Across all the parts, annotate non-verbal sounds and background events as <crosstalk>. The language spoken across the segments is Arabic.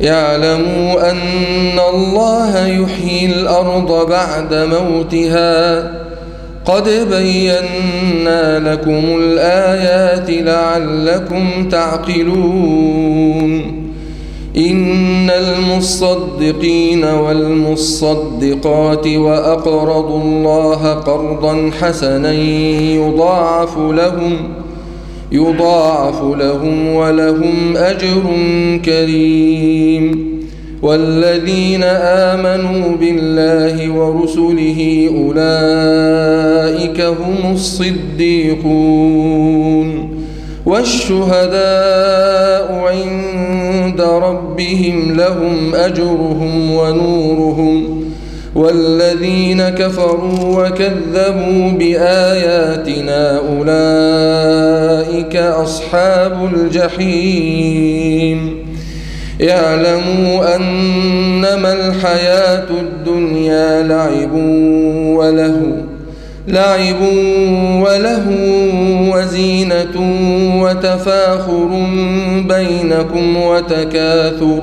يعلموا أن الله يحيي الأرض بعد موتها. قد بينا لكم الآيات لعلكم تعقلون. إن المصدقين والمصدقات وأقرضوا الله قرضا حسنا يضاعف لهم يضاعف لهم ولهم أجر كريم. والذين آمنوا بالله ورسله أولئك هم الصديقون. والشهداء عند ربهم لهم أجرهم ونورهم. والذين كفروا وكذبوا بآياتنا أولئك أصحاب الجحيم. يعلموا أنما الحياة الدنيا لعب وله لعب وله وزينة وتفاخر بينكم وتكاثر.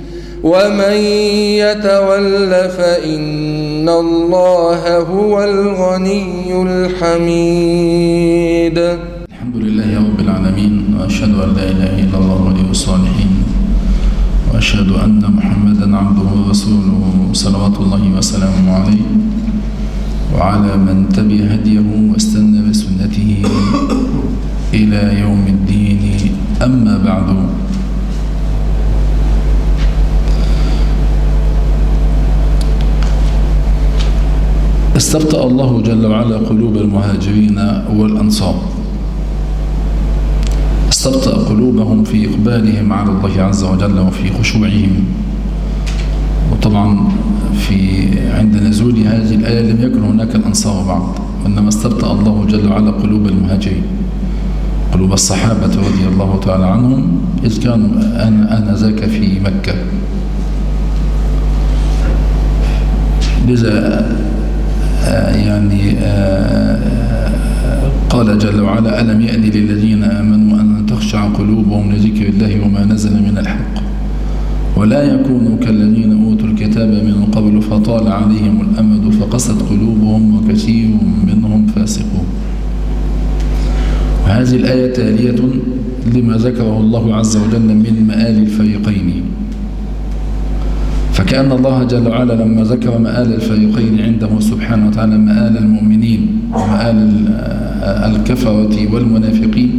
ومن يتول فإن الله هو الغني الحميد. الحمد لله رب العالمين وأشهد أن لا إله إلا الله ولي الصالحين وأشهد أن محمدا عبده ورسوله صلوات الله وسلامه عليه وعلى من تبع هديه واستنى بسنته إلى يوم الدين. أما بعد استبطأ الله جل وعلا قلوب المهاجرين والأنصار. استبطأ قلوبهم في إقبالهم على الله عز وجل وفي خشوعهم. وطبعا في عند نزول هذه الآية لم يكن هناك الأنصار بعد وإنما استبطأ الله جل وعلا قلوب المهاجرين. قلوب الصحابة رضي الله تعالى عنهم إذ كانوا آنذاك في مكة. لذا يعني قال جل وعلا ألم يأن للذين آمنوا أن تخشع قلوبهم لذكر الله وما نزل من الحق؟ ولا يكونوا كالذين أوتوا الكتاب من قبل فطال عليهم الأمد فقست قلوبهم وكثير منهم فاسقون. وهذه الآية تالية لما ذكره الله عز وجل من مآل الفريقين. فكأن الله جل وعلا لما ذكر مآل الفريقين عنده سبحانه وتعالى مآل المؤمنين ومآل الكفرة والمنافقين.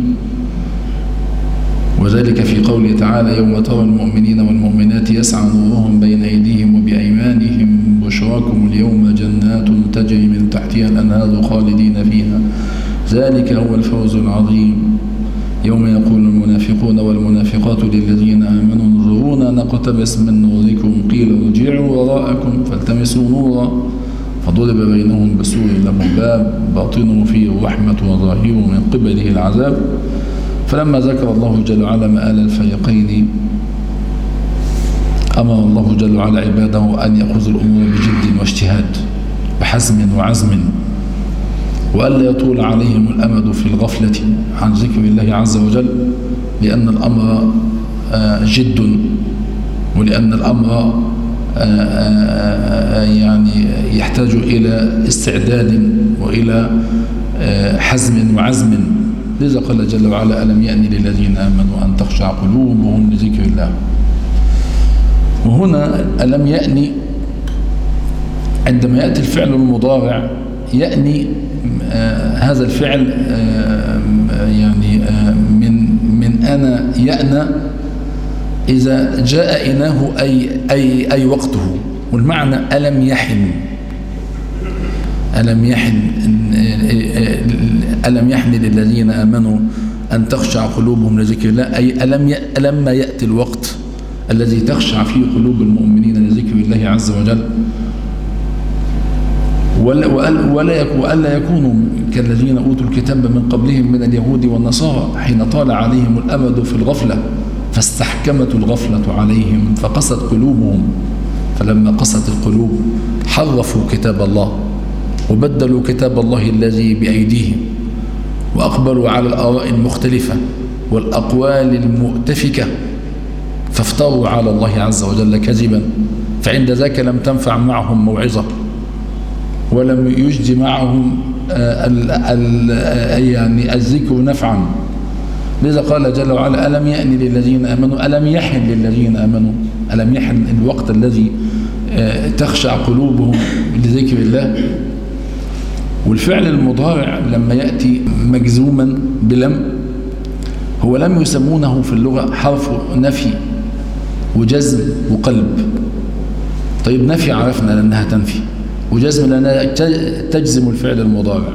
وذلك في قوله تعالى يوم ترى المؤمنين والمؤمنات يسعى نورهم بين أيديهم وبأيمانهم بشراكم اليوم جنات تجري من تحتها الأنهار خالدين فيها. ذلك هو الفوز العظيم. يوم يقول المنافقون والمنافقات للذين آمنوا انظرونا نقتبس من نوركم. قيل ارجعوا وراءكم فالتمسوا نورا فضرب بينهم بسور له باب باطنه فيه الرحمة وظاهره من قبله العذاب فلما ذكر الله جل وعلا مآل الفريقين أمر الله جل وعلا عباده أن يأخذوا الأمور بجد واجتهاد بحزم وعزم وألا يطول عليهم الأمد في الغفلة عن ذكر الله عز وجل لأن الأمر جد. ولأن الأمر يعني يحتاج إلى استعداد وإلى حزم وعزم. لذا قال جل وعلا ألم يأني للذين آمنوا أن تخشع قلوبهم لذكر الله؟ وهنا ألم يأني عندما يأتي الفعل المضارع يأني آه هذا الفعل آه يعني آه من من أنا يأنى إذا جاء إناه أي, أي, أي وقته. والمعنى ألم يحن. ألم يحن ألم يحن للذين آمنوا أن تخشع قلوبهم لذكر الله؟ أي ألم ألم يأتي الوقت الذي تخشع فيه قلوب المؤمنين لذكر الله عز وجل؟ ولا, ولا, وألا يكونوا كالذين أوتوا الكتاب من قبلهم من اليهود والنصارى حين طال عليهم الأمد في الغفلة. فاستحكمت الغفلة عليهم فقست قلوبهم. فلما قست القلوب حرفوا كتاب الله وبدلوا كتاب الله الذي بأيديهم وأقبلوا على الآراء المختلفة والأقوال المؤتفكة فافتروا على الله عز وجل كذبا فعند ذاك لم تنفع معهم موعظة ولم يجد معهم ال ال يعني الذكر نفعا. لذا قال جل وعلا ألم يأن للذين آمنوا؟ ألم يحن للذين آمنوا؟ ألم يحن الوقت الذي تخشع قلوبهم لذكر الله؟ والفعل المضارع لما يأتي مجزوما بلم هو لم يسمونه في اللغة حرف نفي وجزم وقلب. طيب نفي عرفنا لأنها تنفي وجزم لأنها تجزم الفعل المضارع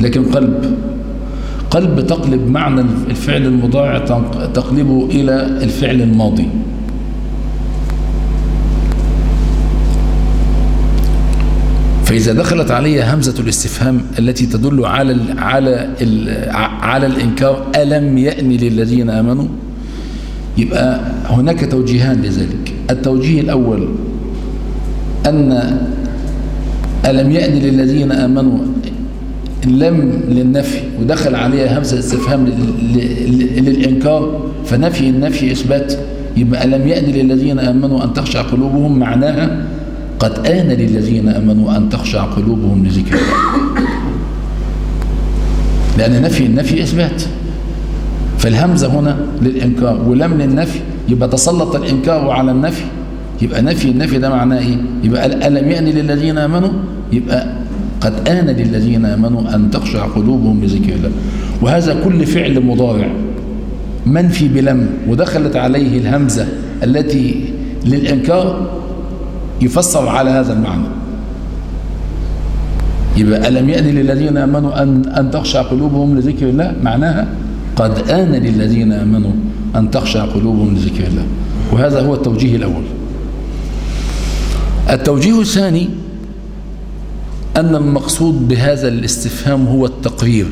لكن قلب. قلب تقلب معنى الفعل المضارع تقلبه إلى الفعل الماضي. فإذا دخلت عليها همزة الاستفهام التي تدل على ال على ال على الإنكار ألم يأن للذين آمنوا؟ يبقى هناك توجيهان لذلك. التوجيه الأول أن ألم يأن للذين آمنوا؟ لم للنفي ودخل عليها همزة استفهام للإنكار فنفي النفي إثبات. يبقى ألم يأن للذين آمنوا أن تخشع قلوبهم؟ معناها قد آن للذين آمنوا أن تخشع قلوبهم لذكر الله. لأن نفي النفي إثبات. فالهمزة هنا للإنكار. ولم للنفي يبقى تسلط الإنكار على النفي. يبقى نفي النفي ده معناه إيه؟ يبقى ألم يأن للذين آمنوا؟ يبقى قد آن للذين آمنوا أن تخشع قلوبهم لذكر الله. وهذا كل فعل مضارع. منفي بلم ودخلت عليه الهمزة التي للإنكار يفسر على هذا المعنى. يبقى ألم يأن للذين آمنوا أن, أن تخشع قلوبهم لذكر الله؟ معناها قد آن للذين آمنوا أن تخشع قلوبهم لذكر الله. وهذا هو التوجيه الأول. التوجيه الثاني أن المقصود بهذا الاستفهام هو التقرير.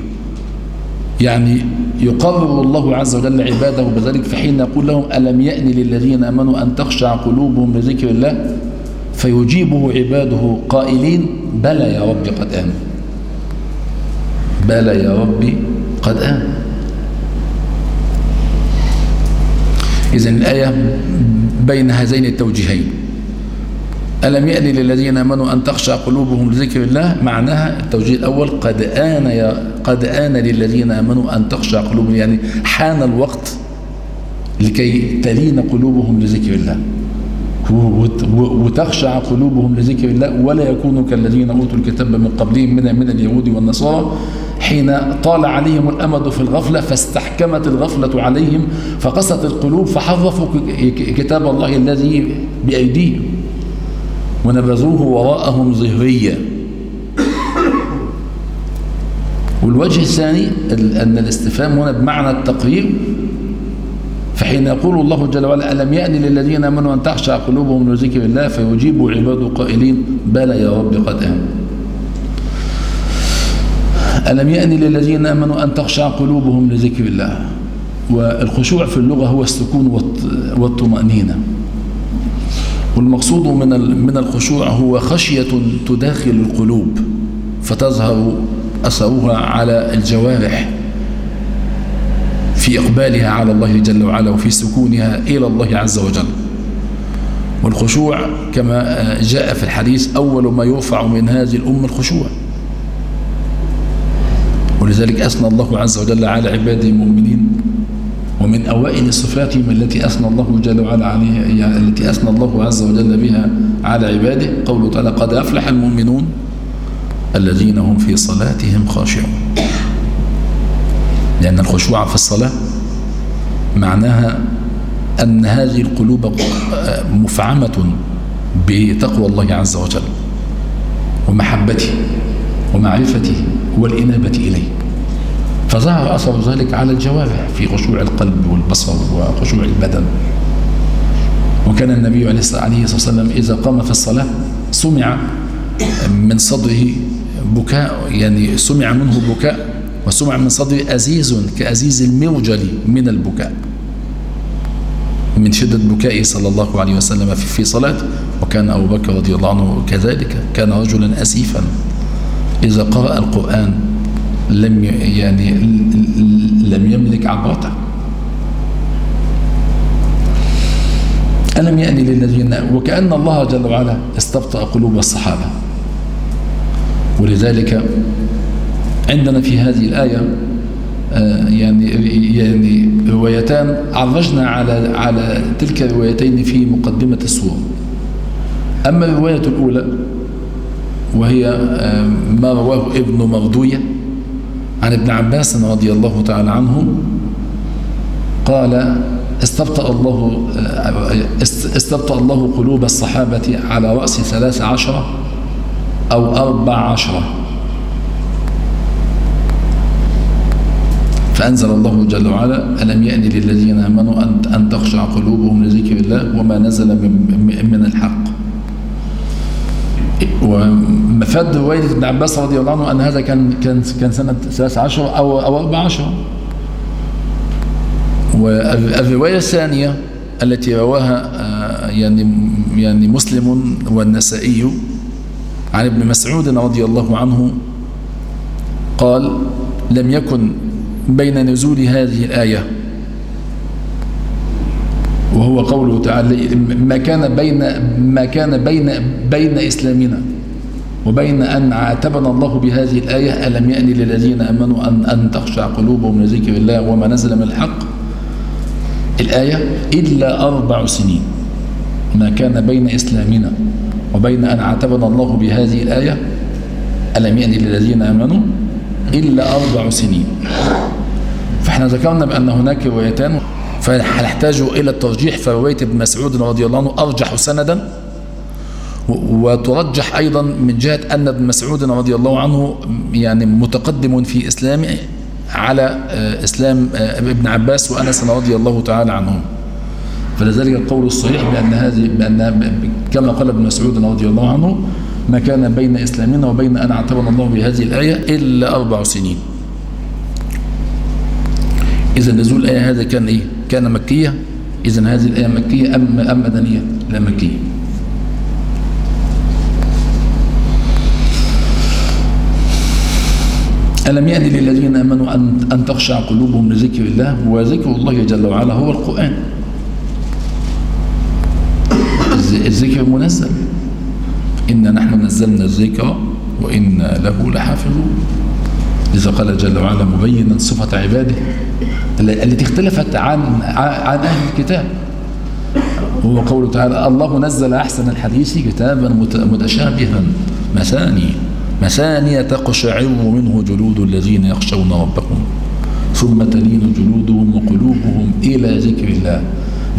يعني يقرر الله عز وجل عباده بذلك في حين يقول لهم ألم يأن للذين آمنوا أن تخشع قلوبهم لذكر الله؟ فيجيبه عباده قائلين بلى يا رب قد آمن. بلى يا ربي قد آمن. إذا الآية بين هذين التوجيهين. ألم يأن للذين آمنوا أن تخشع قلوبهم لذكر الله؟ معناها التوجيه الأول قد آن يا قد آن للذين آمنوا أن تخشع قلوبهم يعني حان الوقت لكي تلين قلوبهم لذكر الله. وتخشع قلوبهم لذكر الله ولا يكونوا كالذين أوتوا الكتاب من قبلهم من من اليهود والنصارى حين طال عليهم الأمد في الغفلة فاستحكمت الغفلة عليهم فقست القلوب فحرفوا كتاب الله الذي بأيديهم. ونبذوه وراءهم ظهريا. والوجه الثاني أن الاستفهام هنا بمعنى التقرير فحين يقول الله جل وعلا ألم يأن للذين آمنوا أن تخشع قلوبهم لذكر الله فيجيب عباده قائلين بلى يا رب قد آمن ألم يأن للذين آمنوا أن تخشع قلوبهم لذكر الله؟ والخشوع في اللغة هو السكون والطمأنينة. والمقصود من من الخشوع هو خشية تداخل القلوب فتظهر أثرها على الجوارح في إقبالها على الله جل وعلا وفي سكونها إلى الله عز وجل. والخشوع كما جاء في الحديث أول ما يرفع من هذه الأمة الخشوع. ولذلك أثنى الله عز وجل على عباده المؤمنين ومن أوائل صفاتهم التي أثنى الله جل وعلا عليها يعني التي أثنى الله عز وجل بها على عباده. قوله تعالى قد أفلح المؤمنون الذين هم في صلاتهم خاشعون. لأن الخشوع في الصلاة معناها أن هذه القلوب مفعمة بتقوى الله عز وجل ومحبته ومعرفته والإنابة إليه. فظهر أثر ذلك على الجوارح في خشوع القلب والبصر وخشوع البدن. وكان النبي عليه الصلاة والسلام إذا قام في الصلاة سمع من صدره بكاء يعني سمع منه بكاء وسمع من صدره أزيز كأزيز الموجل من البكاء. من شدة بكائه صلى الله عليه وسلم في صلاته وكان أبو بكر رضي الله عنه كذلك كان رجلا أسيفا. إذا قرأ القرآن لم يعني لم يملك عبرته ألم يأني للذين وكأن الله جل وعلا استبطأ قلوب الصحابة. ولذلك عندنا في هذه الآية يعني يعني روايتان عرجنا على على تلك الروايتين في مقدمة السورة أما الرواية الأولى وهي ما رواه ابن مردوية عن ابن عباس رضي الله تعالى عنه قال استبطأ الله استبطأ الله قلوب الصحابة على رأس ثلاث عشرة أو أربع عشرة فأنزل الله جل وعلا ألم يأن للذين آمنوا أن تخشع قلوبهم لذكر الله وما نزل من الحق؟ ومفاد رواية ابن عباس رضي الله عنه أن هذا كان كان كان سنة 13 أو أو 14 والرواية الثانية التي رواها يعني يعني مسلم والنسائي عن ابن مسعود رضي الله عنه قال لم يكن بين نزول هذه الآية وهو قوله تعالى ما كان بين ما كان بين بين إسلامنا وبين أن عاتبنا الله بهذه الآية ألم يأن للذين آمنوا أن أن تخشع قلوبهم لذكر الله وما نزل من الحق؟ الآية إلا أربع سنين. ما كان بين إسلامنا وبين أن عاتبنا الله بهذه الآية ألم يأن للذين آمنوا؟ إلا أربع سنين. فإحنا ذكرنا بأن هناك روايتان. فنحتاج إلى الترجيح فرواية ابن مسعود رضي الله عنه أرجح سندا وترجح أيضا من جهة أن ابن مسعود رضي الله عنه يعني متقدم في إسلامه على إسلام ابن عباس وأنس رضي الله تعالى عنهم. فلذلك القول الصحيح بأن هذه بأن كما قال ابن مسعود رضي الله عنه ما كان بين إسلامنا وبين أن اعتبر الله بهذه الآية إلا أربع سنين. إذا نزول الآية هذا كان إيه؟ كان مكية إذا هذه الآية مكية أم, أم مدنية؟ لا مكية. ألم يأن للذين آمنوا أن, أن تخشع قلوبهم لذكر الله؟ وذكر الله جل وعلا هو القرآن. الذكر منزل. إنا نحن نزلنا الذكر وإنا له لحافظون. لذا قال جل وعلا مبينا صفة عباده التي اختلفت عن عن أهل الكتاب. هو قوله تعالى الله نزل أحسن الحديث كتابا متشابها. مثاني مثانية تقشعر منه جلود الذين يخشون ربهم ثم تلين جلودهم وقلوبهم إلى ذكر الله.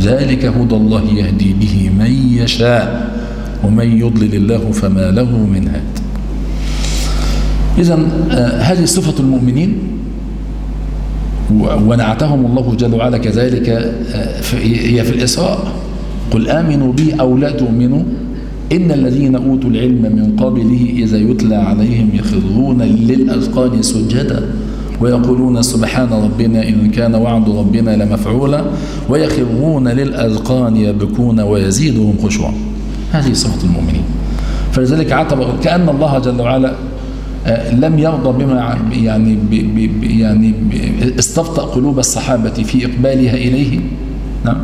ذلك هدى الله يهدي به من يشاء ومن يضلل الله فما له من هاد إذا آه، هذه صفة المؤمنين ونعتهم الله جل وعلا كذلك آه، هي في الإسراء. قل آمنوا بي أو لا تؤمنوا إن الذين أوتوا العلم من قبله إذا يتلى عليهم يخرون للأذقان سجدا ويقولون سبحان ربنا إن كان وعد ربنا لمفعولا ويخرون للأذقان يبكون ويزيدهم خشوعا. هذه صفة المؤمنين. فلذلك عتب كأن الله جل وعلا لم يرضى بما يعني يعني استبطأ قلوب الصحابة في إقبالها إليه؟ نعم.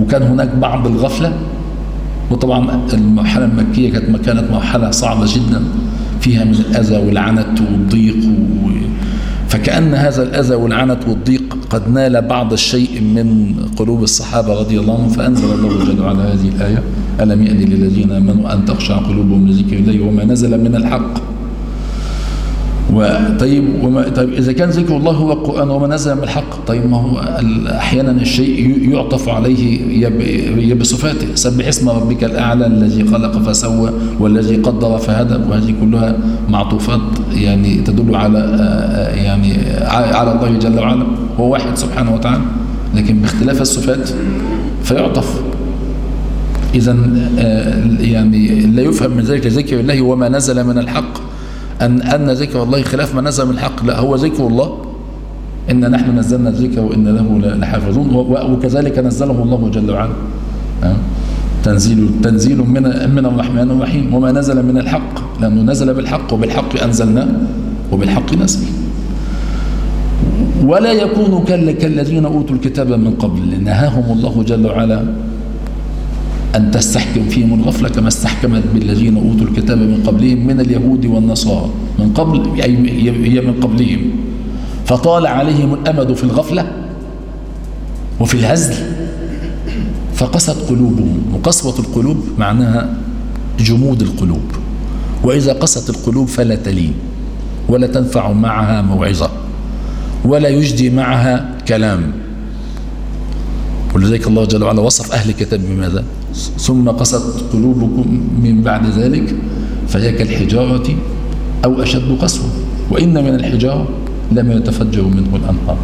وكان هناك بعض الغفلة. وطبعا المرحلة المكية كانت كانت مرحلة صعبة جدا. فيها من الأذى والعنت والضيق و... فكأن هذا الأذى والعنت والضيق قد نال بعض الشيء من قلوب الصحابة رضي الله عنهم. فأنزل الله جل وعلا هذه الآية ألم يأن للذين آمنوا أن تخشع قلوبهم لذكر الله وما نزل من الحق؟ وطيب وما طيب إذا كان ذكر الله هو القرآن وما نزل من الحق طيب ما هو أحيانا الشيء يعطف عليه بصفاته سبح اسم ربك الأعلى الذي خلق فسوى والذي قدر فهدى وهذه كلها معطوفات يعني تدل على يعني على الله جل وعلا. هو واحد سبحانه وتعالى لكن باختلاف الصفات فيعطف. إذا يعني لا يفهم من ذلك ذكر الله وما نزل من الحق. أن, أن ذكر الله خلاف ما نزل من الحق. لا هو ذكر الله. إن نحن نزلنا الذكر وإن له لحافظون. وكذلك نزله الله جل وعلا. تنزيل تنزيل من من الرحمن الرحيم. وما نزل من الحق لأنه نزل بالحق وبالحق أنزلناه وبالحق نزل. ولا يكون كالذين أوتوا الكتاب من قبل. نهاهم الله جل وعلا أن تستحكم فيهم الغفلة كما استحكمت بالذين أوتوا الكتاب من قبلهم من اليهود والنصارى. من قبل أي هي من قبلهم. فطال عليهم الأمد في الغفلة وفي الهزل فقست قلوبهم. وقسوة القلوب معناها جمود القلوب. وإذا قست القلوب فلا تلين ولا تنفع معها موعظة ولا يجدي معها كلام. ولذلك الله جل وعلا وصف أهل الكتاب بماذا؟ ثم قست قلوبكم من بعد ذلك فهي كالحجارة أو أشد قسوة. وإن من الحجارة لما يتفجر منه الأنهار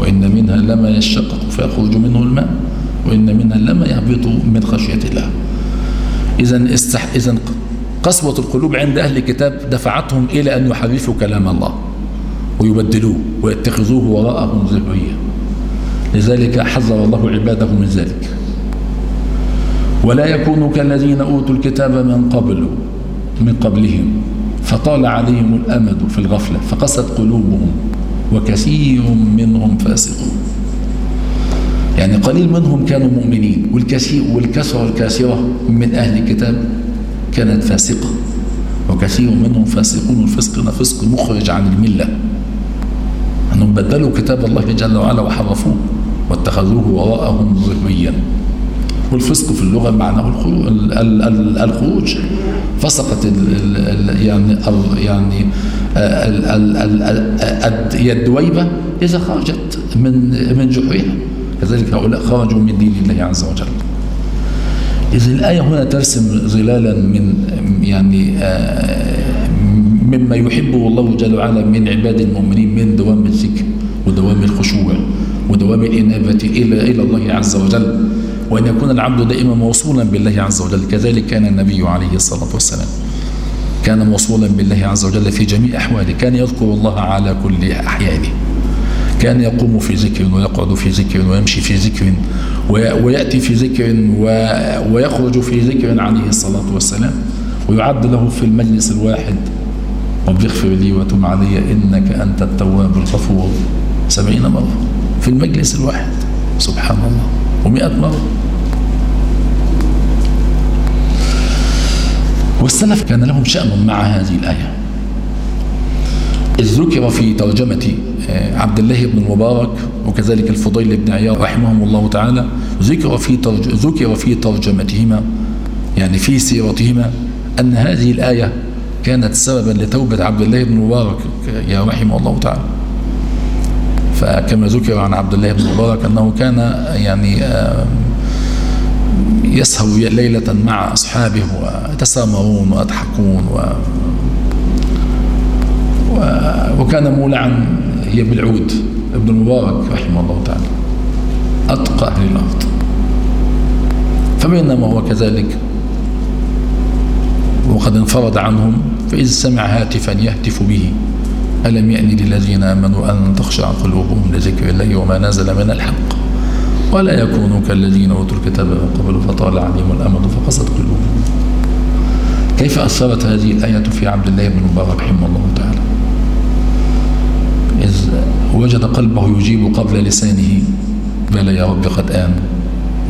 وإن منها لما يشقق فيخرج منه الماء وإن منها لما يهبط من خشية الله. إذا استح... إذا قسوة القلوب عند أهل الكتاب دفعتهم إلى أن يحرفوا كلام الله ويبدلوه ويتخذوه وراءهم ذرية لذلك حذر الله عباده من ذلك. ولا يكونوا كالذين أوتوا الكتاب من قبل من قبلهم. فطال عليهم الأمد في الغفلة فقست قلوبهم وكثير منهم فاسقون. يعني قليل منهم كانوا مؤمنين والكثير والكثرة الكاسرة من أهل الكتاب كانت فاسقة وكثير منهم فاسقون. والفسق فسق مخرج عن الملة. أنهم بدلوا كتاب الله جل وعلا وحرفوه واتخذوه وراءهم ذريا والفسق في اللغة معناه الخروج. فسقت يعني يعني الدويبة إذا خرجت من من جحرها كذلك هؤلاء خرجوا من دين الله عز وجل. إذا الآية هنا ترسم ظلالا من يعني مما يحبه الله جل وعلا من عباد المؤمنين من دوام الذكر ودوام الخشوع ودوام الإنابة إلى إلى الله عز وجل. وأن يكون العبد دائما موصولا بالله عز وجل. كذلك كان النبي عليه الصلاة والسلام كان موصولا بالله عز وجل في جميع أحواله. كان يذكر الله على كل أحيانه. كان يقوم في ذكر ويقعد في ذكر ويمشي في ذكر ويأتي في ذكر ويخرج في ذكر عليه الصلاة والسلام ويعد له في المجلس الواحد. رب اغفر لي وتب علي إنك أنت التواب الغفور. سبعين مرة في المجلس الواحد. سبحان الله. ومئة مرة. والسلف كان لهم شأن مع هذه الآية. إذ ذكر في ترجمة عبد الله بن المبارك وكذلك الفضيل بن عياض رحمهم الله تعالى ذكر في. ذكر في ترجمتهما يعني في سيرتهما أن هذه الآية كانت سببا لتوبة عبد الله بن المبارك يا رحمه الله تعالى. فكما ذكر عن عبد الله بن المبارك أنه كان يعني يسهر ليلة مع أصحابه ويتسامرون ويضحكون و وكان مولعا هي بالعود. ابن المبارك رحمه الله تعالى أتقى أهل الأرض. فبينما هو كذلك وقد انفرد عنهم فإذ سمع هاتفا يهتف به. ألم يأن للذين آمنوا أن تخشع قلوبهم لذكر الله وما نزل من الحق؟ ولا يكونوا كالذين أوتوا الكتاب من قبل فطال عليهم الأمد فقست قلوبهم. كيف أثرت هذه الآية في عبد الله بن مبارك رحمه الله تعالى؟ إذ وجد قلبه يجيب قبل لسانه بلى يا رب قد آن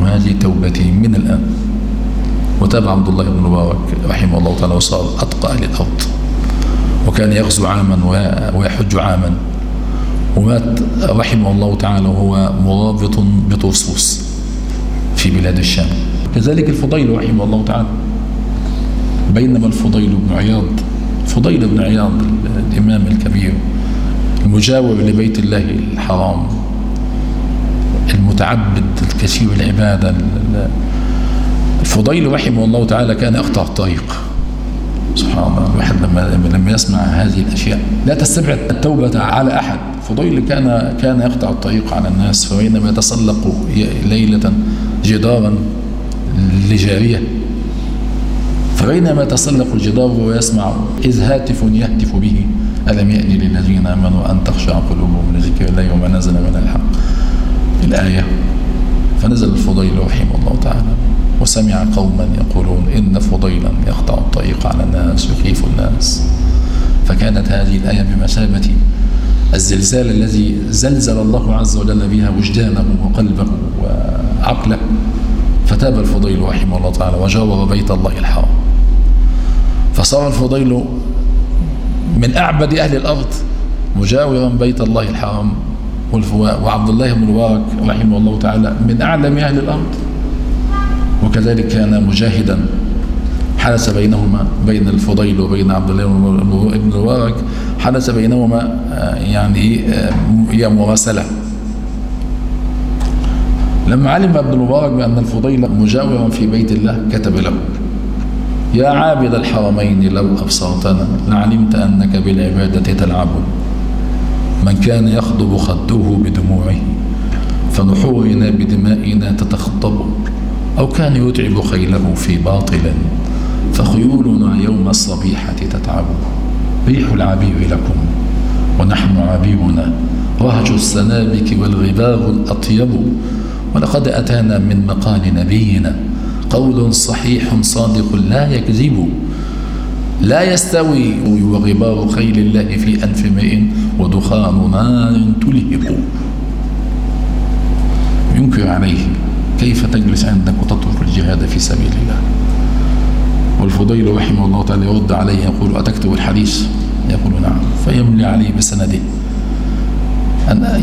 وهذه توبتي من الآن. وتاب عبد الله بن مبارك رحمه الله تعالى وصار أتقى أهل الأرض وكان يغزو عاما ويحج عاما. ومات رحمه الله تعالى وهو مرابط بطرسوس في بلاد الشام. كذلك الفضيل رحمه الله تعالى بينما الفضيل بن عياض فضيل بن عياض الإمام الكبير المجاور لبيت الله الحرام المتعبد الكثير العبادة الفضيل رحمه الله تعالى كان يقطع الطريق سبحان الله. الواحد لما لما يسمع هذه الأشياء لا تستبعد التوبة على أحد. فضيل كان كان يقطع الطريق على الناس فبينما يتسلق ليلة جدارا لجارية فبينما يتسلق الجدار ويسمع إذ هاتف يهتف به ألم يأن للذين آمنوا أن تخشع قلوبهم لذكر الله وما نزل من الحق؟ الآية. فنزل الفضيل رحمه الله تعالى. وسمع قوما يقولون إن فضيلا يقطع الطريق على الناس يخيف الناس. فكانت هذه الآية بمثابة الزلزال الذي زلزل الله عز وجل بها وجدانه وقلبه وعقله. فتاب الفضيل رحمه الله تعالى وجاور بيت الله الحرام. فصار الفضيل من أعبد أهل الأرض مجاورا بيت الله الحرام. وعبد الله بن مبارك رحمه الله تعالى من أعلم أهل الأرض. وكذلك كان مجاهدا. حدث بينهما بين الفضيل وبين عبد الله بن المبارك. حدث بينهما يعني هي مراسلة لما علم ابن المبارك بأن الفضيل مجاورا في بيت الله كتب له. يا عابد الحرمين لو أبصرتنا لعلمت أنك بالعبادة تلعب. من كان يخضب خده بدموعه فنحورنا بدمائنا تتخطب. أو كان يتعب خيله في باطل فخيولنا يوم الصبيحة تتعب. ريح العبير لكم ونحن عبيرنا. رهج السنابك والغبار الأطيب ولقد أتانا من مقال نبينا قول صحيح صادق لا يكذب. لا يستوي وغبار خيل الله في أنف امرئ ودخان نار تلهب. ينكر عليه كيف تجلس عندك وتترك الجهاد في سبيل الله؟ والفضيل رحمه الله تعالى يرد عليه يقول أتكتب الحديث؟ يقول نعم. فيملي عليه بسنده.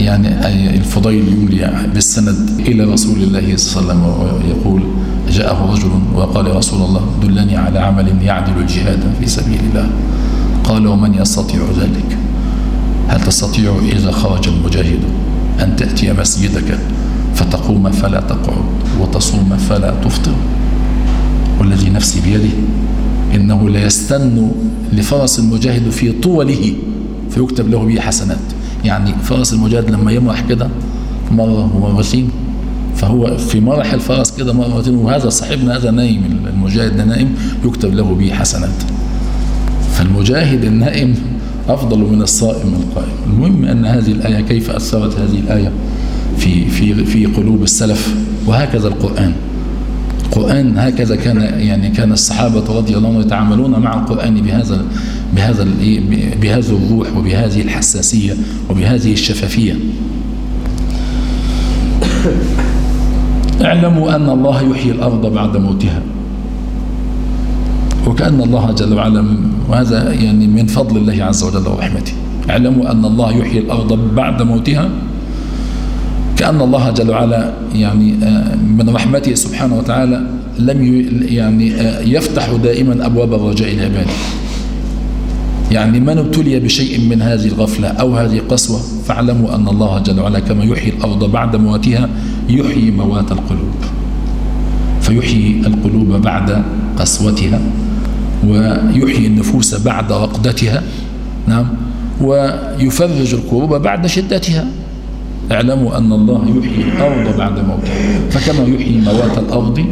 يعني الفضيل يملي بالسند إلى رسول الله صلى الله عليه وسلم ويقول جاءه رجل وقال رسول الله دلني على عمل يعدل الجهاد في سبيل الله. قال ومن يستطيع ذلك؟ هل تستطيع إذا خرج المجاهد أن تأتي مسجدك؟ فتقوم فلا تقعد وتصوم فلا تفطر والذي نفسي بيده إنه لا يستن لفرس المجاهد في طوله فيكتب له به حسنات. يعني فرس المجاهد لما يمرح كده مرة ومرتين فهو في مرح الفرس كده مرتين وهذا صاحبنا هذا نايم المجاهد نائم يكتب له به حسنات. فالمجاهد النائم أفضل من الصائم القائم. المهم أن هذه الآية كيف أثرت هذه الآية؟ في في في قلوب السلف وهكذا القرآن. القرآن هكذا كان يعني كان الصحابة رضي الله عنهم يتعاملون مع القرآن بهذا بهذا بهذا الروح وبهذه الحساسية وبهذه الشفافية. اعلموا أن الله يحيي الأرض بعد موتها. وكأن الله جل وعلا وهذا يعني من فضل الله عز وجل ورحمته. اعلموا أن الله يحيي الأرض بعد موتها. كأن الله جل وعلا يعني آه، من رحمته سبحانه وتعالى لم يعني آه، يفتح دائما أبواب الرجاء لعباده يعني من ابتلي بشيء من هذه الغفلة أو هذه القسوة فاعلموا أن الله جل وعلا كما يحيي الأرض بعد مواتها يحيي موات القلوب. فيحيي القلوب بعد قسوتها ويحيي النفوس بعد رقدتها نعم ويفرج القلوب بعد شدتها. اعلموا أن الله يحيي الأرض بعد موتها. فكما يحيي موات الأرض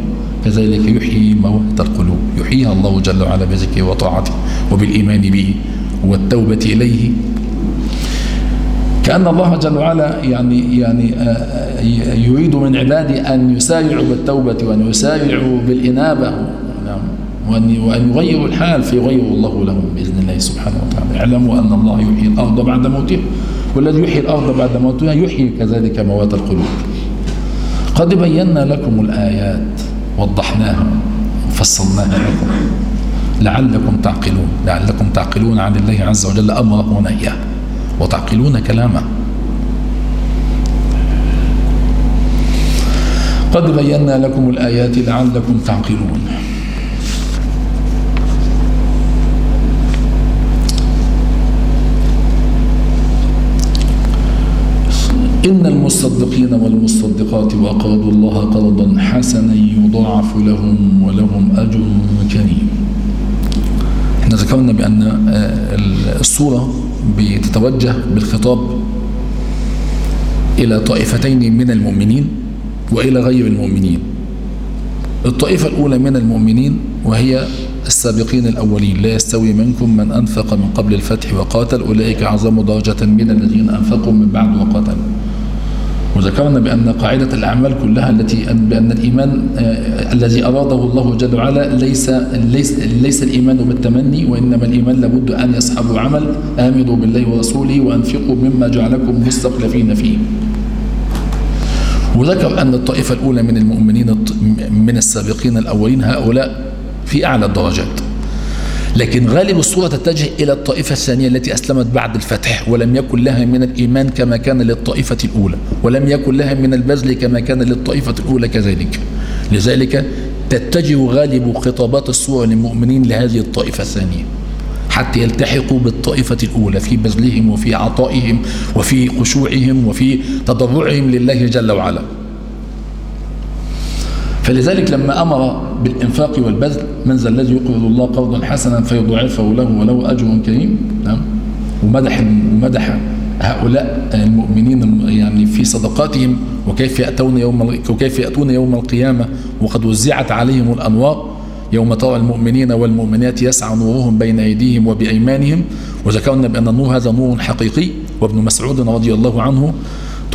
كذلك يحيي موات القلوب. يحييها الله جل وعلا بذكره وطاعته وبالإيمان به والتوبة إليه. كأن الله جل وعلا يعني يعني آه، يريد من عباده أن يسارعوا بالتوبة وأن يسارعوا بالإنابة. نعم. وأن وأن يغيروا الحال فيغير الله لهم بإذن الله سبحانه وتعالى. اعلموا أن الله يحيي الأرض بعد موتها. والذي يحيي الأرض بعد موتها يحيي كذلك موات القلوب. قد بينا لكم الآيات وضحناها وفصلناها لكم. لعلكم تعقلون. لعلكم تعقلون عن الله عز وجل. أمره ونهيه وتعقلون كلامه قد بينا لكم الآيات لعلكم تعقلون. إن المصدقين والمصدقات وأقرضوا الله قرضا حسنا يضاعف لهم ولهم أجر كريم. إحنا ذكرنا بأن آه، الصورة بتتوجه بالخطاب إلى طائفتين من المؤمنين وإلى غير المؤمنين. الطائفة الأولى من المؤمنين وهي السابقين الأولين. لا يستوي منكم من أنفق من قبل الفتح وقاتل أولئك أعظم درجة من الذين أنفقوا من بعد وقاتلوا. وذكرنا بأن قاعدة الأعمال كلها التي بأن الإيمان آه الذي أراده الله جل وعلا ليس ليس ليس الإيمان بالتمني وإنما الإيمان لابد أن يصحبه عمل آمنوا بالله ورسوله وأنفقوا مما جعلكم مستخلفين فيه. وذكر أن الطائفة الأولى من المؤمنين من السابقين الأولين هؤلاء في أعلى الدرجات. لكن غالب الصورة تتجه إلى الطائفة الثانية التي أسلمت بعد الفتح ولم يكن لها من الإيمان كما كان للطائفة الأولى ولم يكن لها من البذل كما كان للطائفة الأولى كذلك. لذلك تتجه غالب خطابات الصورة للمؤمنين لهذه الطائفة الثانية حتى يلتحقوا بالطائفة الأولى في بذلهم وفي عطائهم وفي خشوعهم وفي تضرعهم لله جل وعلا. فلذلك لما أمر بالإنفاق والبذل من ذا الذي يقرض الله قرضا حسنا فيضاعفه له وله أجر كريم؟ نعم. ومدح ومدح هؤلاء المؤمنين يعني في صدقاتهم وكيف يأتون يوم وكيف يأتون يوم القيامة وقد وزعت عليهم الأنوار. يوم ترى المؤمنين والمؤمنات يسعى نورهم بين أيديهم وبأيمانهم. وذكرنا بأن النور هذا نور حقيقي. وابن مسعود رضي الله عنه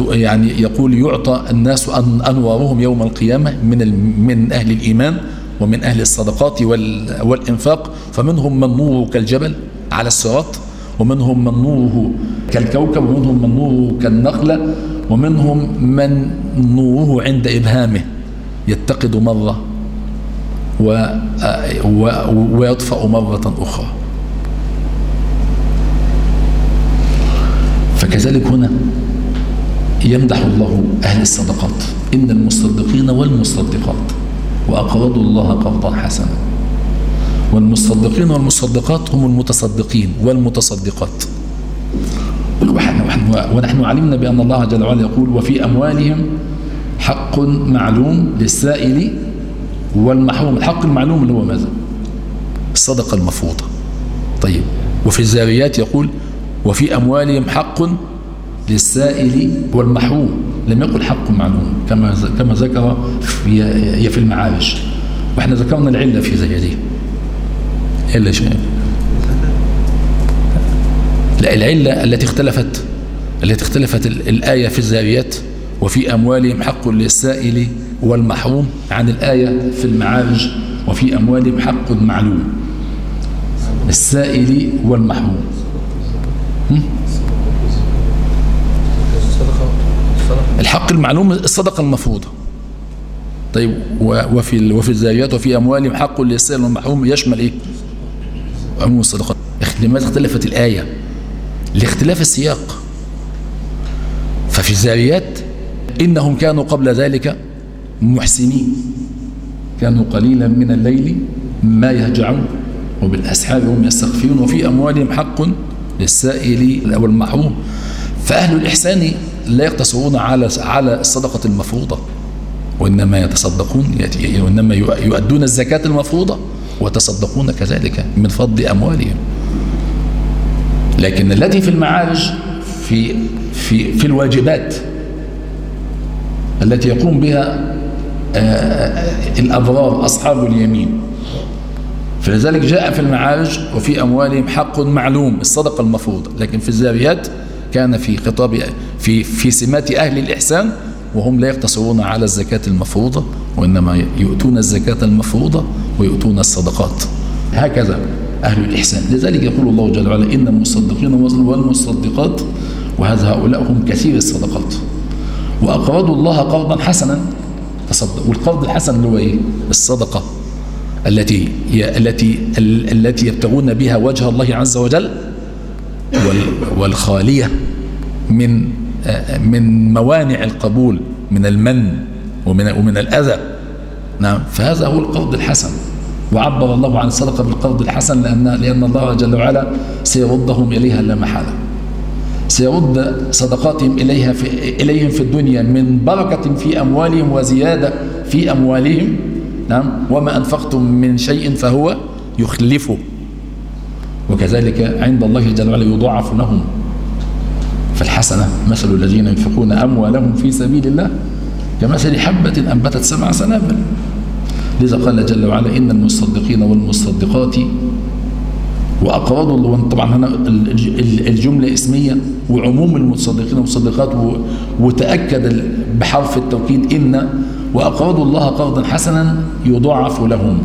يعني يقول يعطى الناس أنوارهم يوم القيامة من من أهل الإيمان ومن أهل الصدقات والإنفاق. فمنهم من نوره كالجبل على الصراط ومنهم من نوره كالكوكب ومنهم من نوره كالنخلة ومنهم من نوره عند إبهامه يتقد مرة ويطفأ مرة أخرى. فكذلك هنا يمدح الله أهل الصدقات. إن المصدقين والمصدقات وأقرضوا الله قرضا حسنا. والمصدقين والمصدقات هم المتصدقين والمتصدقات. ونحن علمنا بأن الله جل وعلا يقول وفي أموالهم حق معلوم للسائل والمحروم. الحق المعلوم اللي هو ماذا؟ الصدقة المفروضة. طيب. وفي الزاريات يقول وفي أموالهم حق للسائل والمحروم. لم يقل حق معلوم كما كما ذكر في في المعارج. وإحنا ذكرنا العلة في زي دي. إلا شيء. العلة التي اختلفت التي اختلفت الآية في الزاريات وفي أموالهم حق للسائل والمحروم عن الآية في المعارج وفي أموالهم حق معلوم. السائل والمحروم. الحق المعلوم الصدقة المفروضة طيب وفي وفي الزاويات وفي أموالهم حق للسائل والمحروم يشمل إيه؟ عموم الصدقات لماذا اختلفت الآية؟ لاختلاف السياق. ففي الزاريات إنهم كانوا قبل ذلك محسنين. كانوا قليلا من الليل ما يهجعون وبالأسحاب هم يستغفرون وفي أموالهم حق للسائل والمحروم. فأهل الإحسان لا يقتصرون على على الصدقة المفروضة وإنما يتصدقون وإنما يؤدون الزكاة المفروضة ويتصدقون كذلك من فضل أموالهم. لكن التي في المعارج في في في الواجبات التي يقوم بها الأبرار أصحاب اليمين. فلذلك جاء في المعارج وفي أموالهم حق معلوم الصدقة المفروضة. لكن في الزاويات كان في خطاب في في سمات أهل الإحسان وهم لا يقتصرون على الزكاة المفروضة وإنما يؤتون الزكاة المفروضة ويؤتون الصدقات. هكذا أهل الإحسان. لذلك يقول الله جل وعلا إن المصدقين والمصدقات وهذا هؤلاء هم كثير الصدقات. وأقرضوا الله قرضا حسنا. تصدق. والقرض الحسن اللي هو إيه؟ الصدقة التي التي التي يبتغون بها وجه الله عز وجل والخالية من من موانع القبول من المن ومن ومن الأذى. نعم فهذا هو القرض الحسن. وعبر الله عن الصدقة بالقرض الحسن لأن لأن الله جل وعلا سيردهم إليها لا محالة. سيرد صدقاتهم إليها في إليهم في الدنيا من بركة في أموالهم وزيادة في أموالهم. نعم وما أنفقتم من شيء فهو يخلفه. وكذلك عند الله جل وعلا يضاعف لهم فالحسنة مثل الذين ينفقون أموالهم في سبيل الله كمثل حبة أنبتت سبع سنابل. لذا قال جل وعلا إن المصدقين والمصدقات وأقرضوا الله. طبعا هنا الجملة اسمية وعموم المتصدقين والمصدقات وتأكد بحرف التوكيد إن وأقرضوا الله قرضا حسنا يضاعف لهم.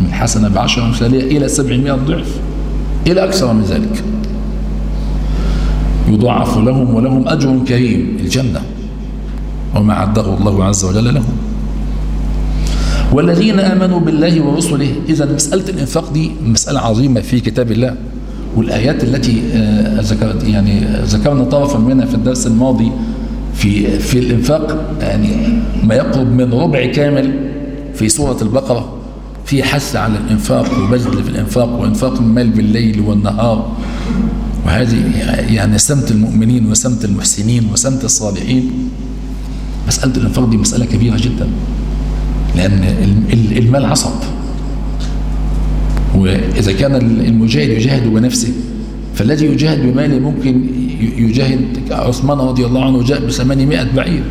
من حسنة بعشر أمثالية إلى سبعمائة ضعف. إلى أكثر من ذلك؟ يضاعف لهم ولهم أجر كريم الجنة. وما عده الله عز وجل لهم. والذين آمنوا بالله ورسله إذا مسألة الإنفاق دي مسألة عظيمة في كتاب الله. والآيات التي ذكرت يعني ذكرنا طرفا منها في الدرس الماضي في في الإنفاق. يعني ما يقرب من ربع كامل في سورة البقرة. في حث على الإنفاق وبذل في الإنفاق وإنفاق المال بالليل والنهار. وهذه يعني سمت المؤمنين وسمت المحسنين وسمت الصالحين. مسألة الإنفاق دي مسألة كبيرة جدا. لأن المال عصب. وإذا كان المجاهد يجاهد بنفسه فالذي يجاهد بماله ممكن يجاهد عثمان رضي الله عنه جاء بثمانمائة بعير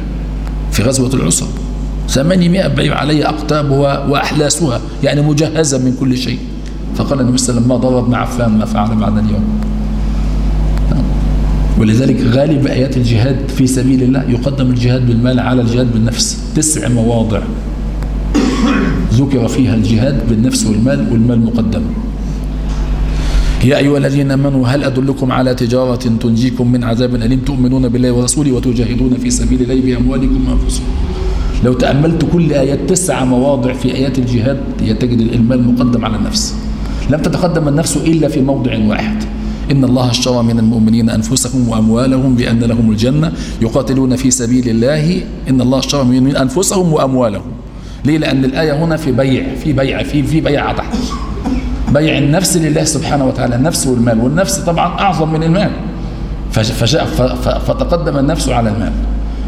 في غزوة العسر ثمانمائة بعير علي أقطابها وأحلاسها يعني مجهزة من كل شيء. فقال النبي صلى الله عليه وسلم ما ضرب مع فلان ما فعل بعد اليوم. ولذلك غالب آيات الجهاد في سبيل الله يقدم الجهاد بالمال على الجهاد بالنفس. تسع مواضع ذكر فيها الجهاد بالنفس والمال والمال مقدم. يا أيها الذين آمنوا هل أدلكم على تجارة تنجيكم من عذاب أليم؟ تؤمنون بالله ورسوله وتجاهدون في سبيل الله بأموالكم وأنفسكم. لو تأملت كل آيات تسع مواضع في آيات الجهاد تجد المال مقدم على النفس. لم تتقدم النفس إلا في موضع واحد. إن الله اشترى من المؤمنين أنفسهم وأموالهم بأن لهم الجنة. يقاتلون في سبيل الله. إن الله اشترى من أنفسهم وأموالهم. ليه؟ لأن الآية هنا في بيع في بيع في في بيع تحت بيع النفس لله سبحانه وتعالى النفس والمال. والنفس طبعا أعظم من المال. فتقدم النفس على المال.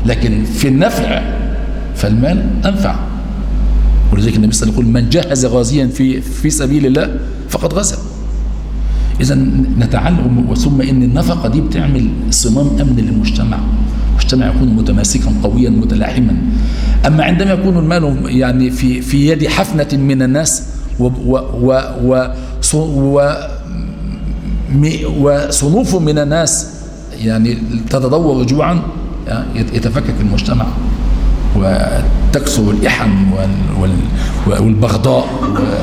لكن في النفع فالمال أنفع. ولذلك النبي صلى الله عليه وسلم يقول من جهز غازيا في في سبيل الله فقد غزا. إذا نتعلم ثم إن النفقة دي بتعمل صمام أمن للمجتمع. المجتمع يكون متماسكا قويا متلاحما. أما عندما يكون المال يعني في في يد حفنة من الناس و و و و وصنوف من الناس يعني تتدور جوعا يتفكك المجتمع. وتكثر الإحن والبغضاء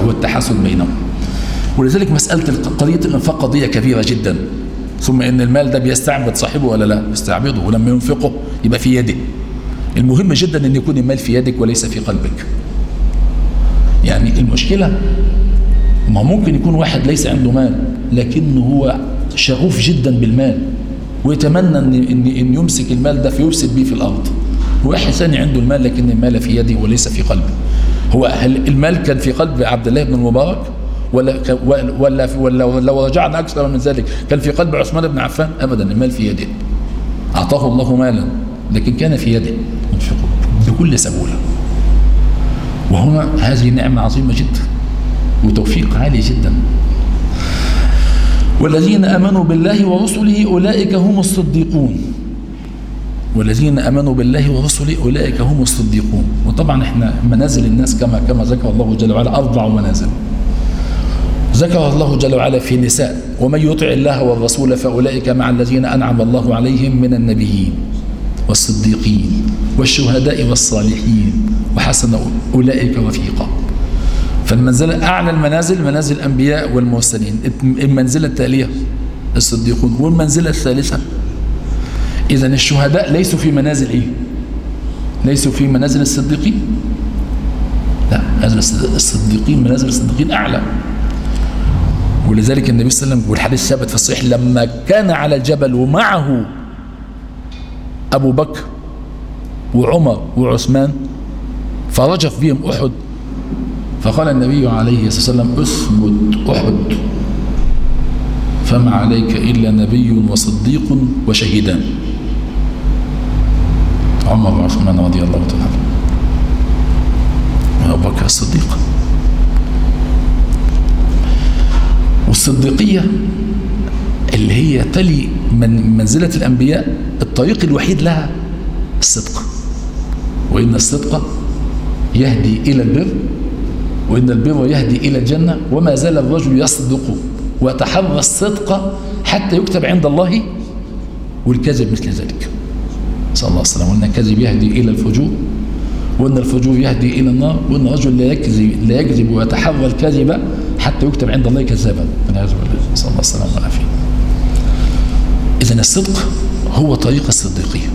والتحاسد بينهم. ولذلك مسألة قضية الإنفاق قضية كبيرة جدا. ثم إن المال ده بيستعبد صاحبه ولا لا؟ يستعبده. ولما ينفقه يبقى في يده المهم جدا أن يكون المال في يدك وليس في قلبك. يعني المشكلة ما ممكن يكون واحد ليس عنده مال لكنه هو شغوف جدا بالمال ويتمنى ان ان يمسك المال ده فيفسد به في الأرض. واحد ثاني عنده المال لكن المال في يده وليس في قلبه. هو هل المال كان في قلب عبد الله بن المبارك؟ ولا ولا ولا لو رجعنا أكثر من ذلك كان في قلب عثمان بن عفان؟ ابدا المال في يده. أعطاه الله مالا لكن كان في يده. ينفقه بكل سهولة. وهنا هذه نعمة عظيمة جدا وتوفيق عالي جدا. والذين آمنوا بالله ورسله أولئك هم الصديقون. والذين آمنوا بالله ورسله أولئك هم الصديقون. وطبعا إحنا منازل الناس كما كما ذكر الله جل وعلا أربع منازل. ذكر الله جل وعلا في نساء ومن يطع الله والرسول فأولئك مع الذين أنعم الله عليهم من النبيين والصديقين والشهداء والصالحين وحسن أولئك رفيقا. فالمنزلة أعلى المنازل منازل الأنبياء والمرسلين. المنزلة التالية الصديقون والمنزلة الثالثة إذا الشهداء ليسوا في منازل إيه؟ ليسوا في منازل الصديقين؟ لا منازل الصديقين منازل الصديقين أعلى. ولذلك النبي صلى الله عليه وسلم والحديث ثابت في الصحيح لما كان على الجبل ومعه أبو بكر وعمر وعثمان فرجف بهم أحد. فقال النبي عليه الصلاة والسلام أثبت أحد فما عليك إلا نبي وصديق وشهيدان. عمر وعثمان رضي الله تعالى وأبو بكر الصديق. والصديقية اللي هي تلي من منزلة الأنبياء الطريق الوحيد لها الصدق. وإن الصدق يهدي إلى البر وإن البر يهدي إلى الجنة وما زال الرجل يصدق ويتحرى الصدق حتى يكتب عند الله والكذب مثل ذلك. صلى الله عليه وسلم وأن الكذب يهدي إلى الفجور وأن الفجور يهدي إلى النار وأن الرجل لا يكذب, لا يكذب ويتحرى الكذب حتى يكتب عند الله كذابا. والعياذ بالله. صلى الله عليه وسلم. والعافية إذا الصدق هو طريق الصديقية.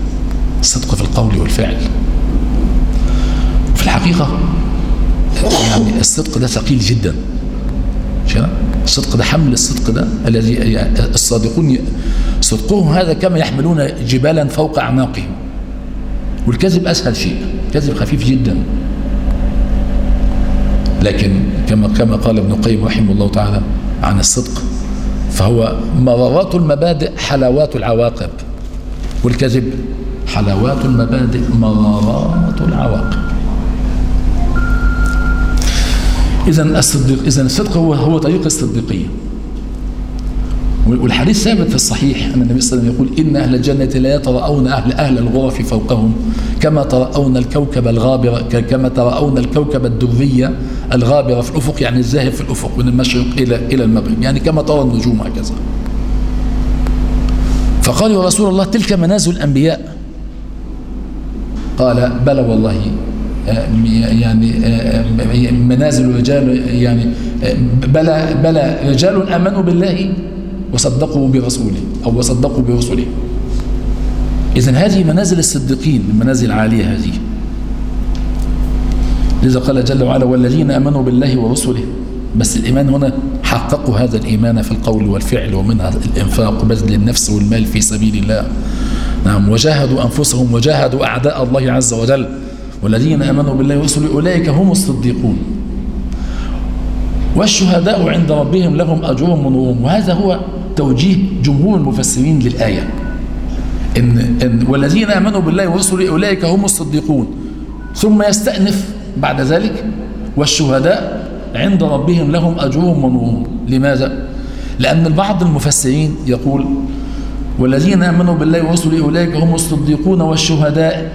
الصدق في القول والفعل. في الحقيقة يعني الصدق ده ثقيل جدا. الصدق ده حمل الصدق ده الذي الصادقون صدقهم هذا كما يحملون جبالا فوق أعناقهم. والكذب أسهل شيء الكذب خفيف جدا. لكن كما كما قال ابن القيم رحمه الله تعالى عن الصدق فهو مرارات المبادئ حلاوات العواقب. والكذب حلاوات المبادئ مرارات العواقب. إذا الصديق إذا الصدق هو هو طريق الصديقية. والحديث ثابت في الصحيح أن النبي صلى الله عليه وسلم يقول إن أهل الجنة لا يتراءون أهل أهل الغرف فوقهم كما تراءون الكوكب الغابر كما تراءون الكوكب الدرية الغابرة في الأفق يعني الذاهب في الأفق من المشرق إلى إلى المغرب يعني كما ترى النجوم هكذا. فقال يا رسول الله تلك منازل الأنبياء. قال بلى والله يعني منازل رجال يعني بلى بلى رجال آمنوا بالله. وصدقوا برسوله أو وصدقوا برسله. اذا هذه منازل الصديقين المنازل العاليه هذه. لذا قال جل وعلا والذين آمنوا بالله ورسله. بس الإيمان هنا حققوا هذا الإيمان في القول والفعل ومنها الإنفاق بذل النفس والمال في سبيل الله. نعم وجاهدوا أنفسهم وجاهدوا أعداء الله عز وجل. والذين آمنوا بالله ورسله أولئك هم الصديقون. والشهداء عند ربهم لهم أجرهم ونورهم. وهذا هو توجيه جمهور المفسرين للآية. ان إن والذين آمنوا بالله ورسله أولئك هم الصديقون. ثم يستأنف بعد ذلك والشهداء عند ربهم لهم أجرهم ونورهم. لماذا؟ لأن بعض المفسرين يقول والذين آمنوا بالله ورسله أولئك هم الصديقون والشهداء.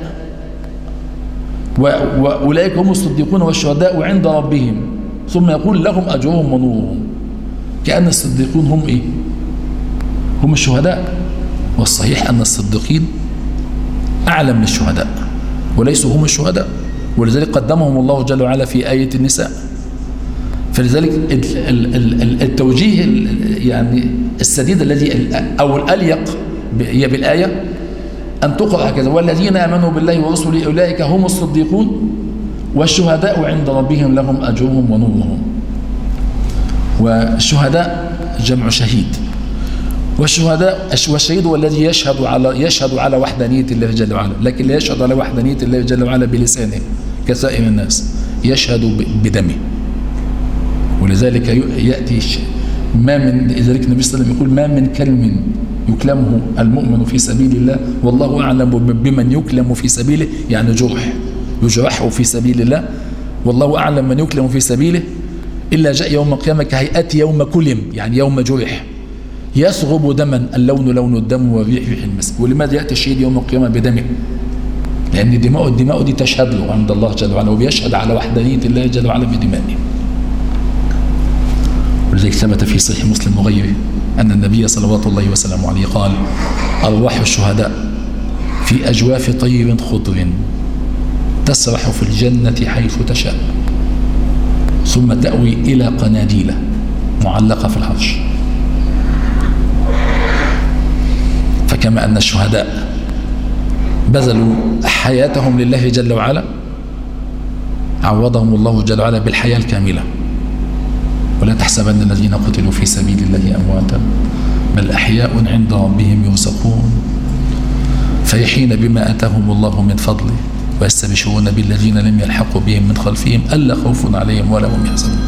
وأولئك هم الصديقون والشهداء عند ربهم. ثم يقول لهم أجرهم ونورهم. كأن الصديقون هم إيه؟ هم الشهداء والصحيح أن الصديقين أعلى من الشهداء وليسوا هم الشهداء ولذلك قدمهم الله جل وعلا في آية النساء. فلذلك التوجيه يعني السديد الذي أو الأليق بالآية أن تقرأ هكذا والذين آمنوا بالله ورسله أولئك هم الصديقون والشهداء عند ربهم لهم أجرهم ونورهم. والشهداء جمع شهيد. والشهداء والشهيد هو الذي يشهد على يشهد على وحدانية الله جل وعلا. لكن لا يشهد على وحدانية الله جل وعلا بلسانه كسائر الناس. يشهد بدمه. ولذلك يأتي ما من لذلك النبي صلى الله عليه وسلم يقول ما من كلم يكلمه المؤمن في سبيل الله والله أعلم بمن يكلم في سبيله يعني جرح. يجرحه في سبيل الله. والله أعلم من يكلم في سبيله إلا جاء يوم القيامة كهيئة يوم كلم يعني يوم جرح. يصغب دما اللون لون الدم والريح ريح المسك ولماذا يأتي الشهيد يوم القيامة بدمه؟ لأن دماء الدماء دي تشهد له عند الله جل وعلا وبيشهد على وحدانية الله جل وعلا بدمائه ولذلك ثبت في صحيح مسلم وغيره أن النبي صلوات الله وسلامه عليه قال أرواح الشهداء في أجواف طير خضر تسرح في الجنة حيث تشاء ثم تأوي إلى قناديل معلقة في العرش. فكما أن الشهداء بذلوا حياتهم لله جل وعلا عوضهم الله جل وعلا بالحياة الكاملة. ولا تحسبن الذين قتلوا في سبيل الله أمواتا بل أحياء عند ربهم يرزقون. فيحين بما أتاهم الله من فضله ويستبشرون بالذين لم يلحقوا بهم من خلفهم ألا خوف عليهم ولا هم يحزنون.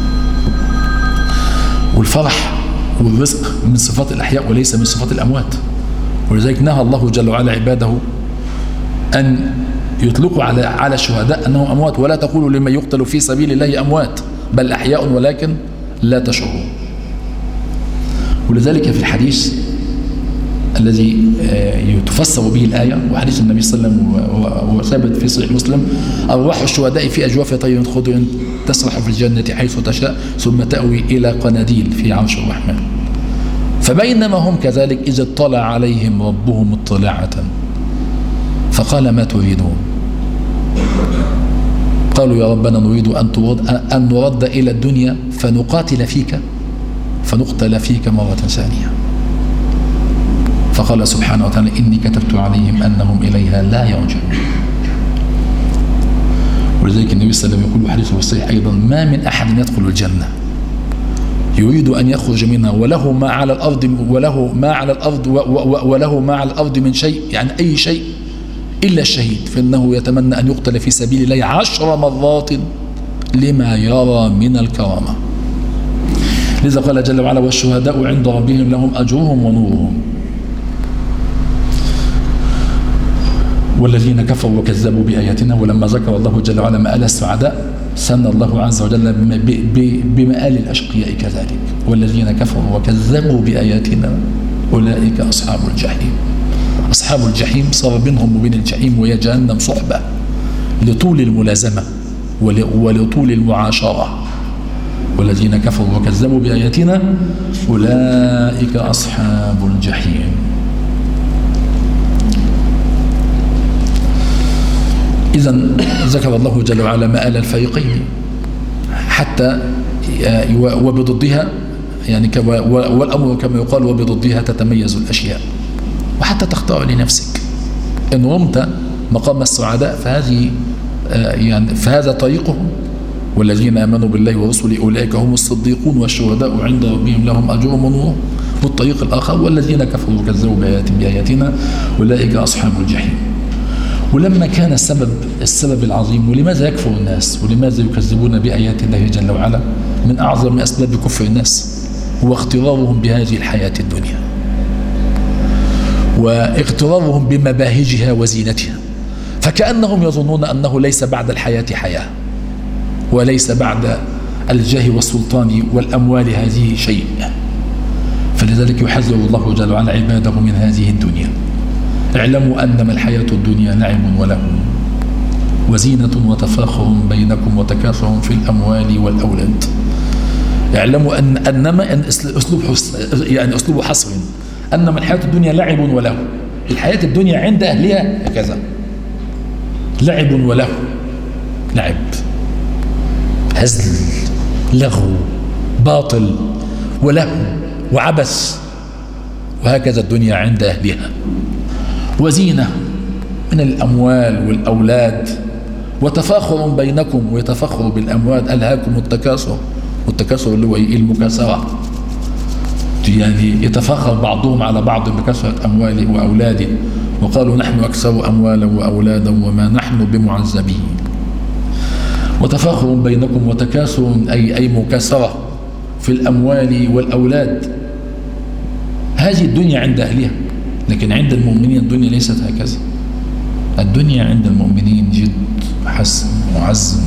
والفرح والرزق من صفات الأحياء وليس من صفات الأموات. ولذلك نهى الله جل وعلا عباده أن يطلقوا على على الشهداء أنهم أموات. ولا تقولوا لمن يقتل في سبيل الله أموات بل أحياء ولكن لا تشعرون ولذلك في الحديث الذي تفسر به الآية وحديث النبي صلى الله عليه وسلم وثابت في صحيح مسلم أرواح الشهداء في أجواف طير خضر تسرح في الجنة حيث تشاء ثم تأوي إلى قناديل في عرش الرحمن. فبينما هم كذلك إذ اطلع عليهم ربهم اطلاعة فقال ما تريدون؟ قالوا يا ربنا نريد أن, ترد أن نرد إلى الدنيا فنقاتل فيك فنقتل فيك مرة ثانية. فقال سبحانه وتعالى إني كتبت عليهم أنهم إليها لا يرجعون. ولذلك النبي صلى الله عليه وسلم يقول حديثه الصحيح أيضا ما من أحد يدخل الجنة. يريد أن يخرج منها وله ما على الأرض وله ما على الأرض وله ما على الأرض من شيء يعني أي شيء إلا الشهيد فإنه يتمنى أن يقتل في سبيل الله عشر مرات لما يرى من الكرامة. لذا قال جل وعلا والشهداء عند ربهم لهم أجرهم ونورهم. والذين كفروا وكذبوا بآياتنا ولما ذكر الله جل وعلا مآل السعداء سن الله عز وجل بمآل الأشقياء كذلك. والذين كفروا وكذبوا بآياتنا أولئك أصحاب الجحيم. أصحاب الجحيم صار بينهم وبين الجحيم وهي جهنم صحبة لطول الملازمة ولطول المعاشرة. والذين كفروا وكذبوا بآياتنا أولئك أصحاب الجحيم. إذا ذكر الله جل وعلا مآل الفريقين حتى وبضدها يعني والأمر كما يقال وبضدها تتميز الأشياء. وحتى تختار لنفسك. إن رمت مقام السعداء فهذه يعني فهذا طريقهم. والذين آمنوا بالله ورسله أولئك هم الصديقون والشهداء عند ربهم لهم أجرهم ونورهم. والطريق الآخر والذين كفروا بآيات بآياتنا أولئك أصحاب الجحيم. ولما كان السبب السبب العظيم ولماذا يكفر الناس؟ ولماذا يكذبون بآيات الله جل وعلا؟ من أعظم أسباب كفر الناس هو اغترارهم بهذه الحياة الدنيا واغترارهم بمباهجها وزينتها. فكأنهم يظنون أنه ليس بعد الحياة حياة وليس بعد الجاه والسلطان والأموال هذه شيء. فلذلك يحذر الله جل وعلا عباده من هذه الدنيا. اعلموا أنما الحياة الدنيا لعب ولهو وزينة وتفاخر بينكم وتكاثر في الأموال والأولاد. اعلموا أن أنما أن أسلوب يعني أسلوب حصر. أنما الحياة الدنيا لعب ولهو الحياة الدنيا عند أهلها هكذا. لعب ولهو لعب. هزل. لغو. باطل. ولهو وعبث. وهكذا الدنيا عند أهلها. وزينة من الأموال والأولاد. وتفاخر بينكم ويتفاخر بالأموال ألهاكم التكاثر؟ والتكاثر اللي هو المكاسرة يعني يتفاخر بعضهم على بعض بكثرة أمواله وأولاده وقالوا نحن أكثر أموالا وأولادا وما نحن بمعذبين. وتفاخر بينكم وتكاثر أي أي مكاسرة في الأموال والأولاد. هذه الدنيا عند أهلها. لكن عند المؤمنين الدنيا ليست هكذا. الدنيا عند المؤمنين جد وحسن وعزم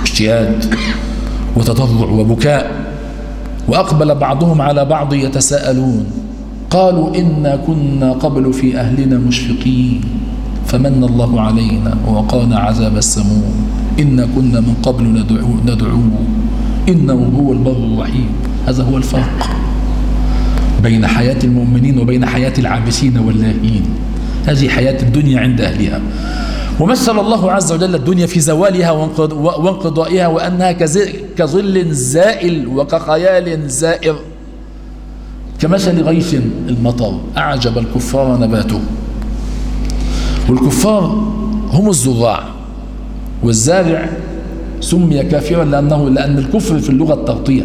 واجتهاد <coughs> وتضرع وبكاء. وأقبل بعضهم على بعض يتساءلون قالوا إنا كنا قبل في أهلنا مشفقين فمن الله علينا ووقانا عذاب السموم. إنا كنا من قبل ندعوه, ندعوه إنه هو البر الرحيم. هذا هو الفرق بين حياة المؤمنين وبين حياة العابسين واللاهين هذه حياة الدنيا عند أهلها. ومثل الله عز وجل الدنيا في زوالها وانقضائها وأنها كظل زائل وكخيال زائر كمثل غيث المطر أعجب الكفار نباته. والكفار هم الزراع والزارع سمي كافرا لأنه لأن الكفر في اللغة التغطية.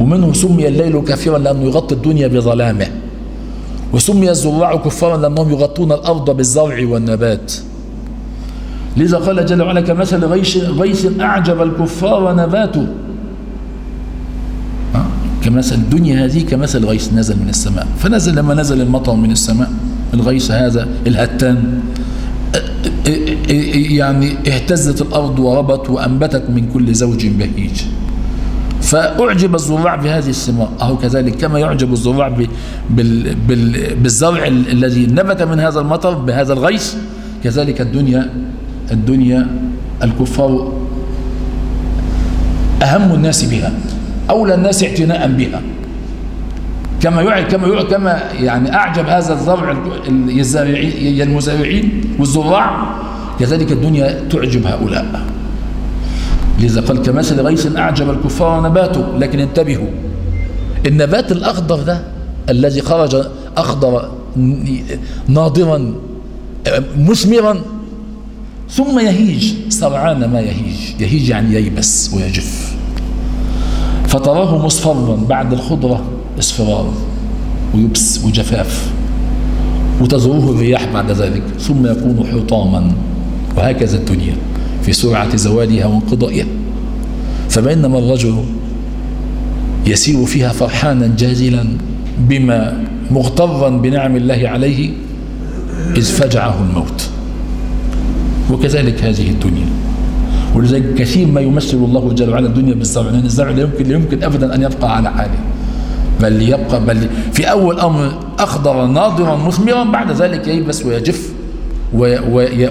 ومنه سمي الليل كافرا لأنه يغطي الدنيا بظلامه. وسمي الزراع كفارا لأنهم يغطون الأرض بالزرع والنبات. لذا قال جل وعلا كمثل غيث, غيث أعجب الكفار نباته. كمثل الدنيا هذه كمثل غيث نزل من السماء. فنزل لما نزل المطر من السماء. الغيث هذا الهتان. يعني اهتزت الأرض وربت وأنبتت من كل زوج بهيج. فأعجب الزراع بهذه الثمار أهو كذلك كما يعجب الزراع بالزرع الذي نبت من هذا المطر بهذا الغيث. كذلك الدنيا الدنيا الكفار أهم الناس بها أولى الناس اعتناء بها. كما كما كما يعني أعجب هذا الزرع المزارعين والزراع. كذلك الدنيا تعجب هؤلاء. لذا قال كمثل غيث أعجب الكفار نباته لكن انتبهوا. النبات الأخضر ده الذي خرج أخضر ناضرا مثمرا ثم يهيج سرعان ما يهيج. يهيج يعني ييبس ويجف. فتراه مصفرا بعد الخضرة إصفرار ويبس وجفاف. وتزوره الرياح بعد ذلك ثم يكون حطاما. وهكذا الدنيا. في سرعة زوالها وانقضائها. فبينما الرجل يسير فيها فرحانا جازلا بما مغترا بنعم الله عليه إذ فجعه الموت. وكذلك هذه الدنيا. ولذلك كثير ما يمثل الله جل وعلا الدنيا بالزرع لأن الزرع لا يمكن, لا يمكن أبدا أن يبقى على حاله. بل يبقى بل في أول أمر أخضر ناضرا مثمرا بعد ذلك ييبس ويجف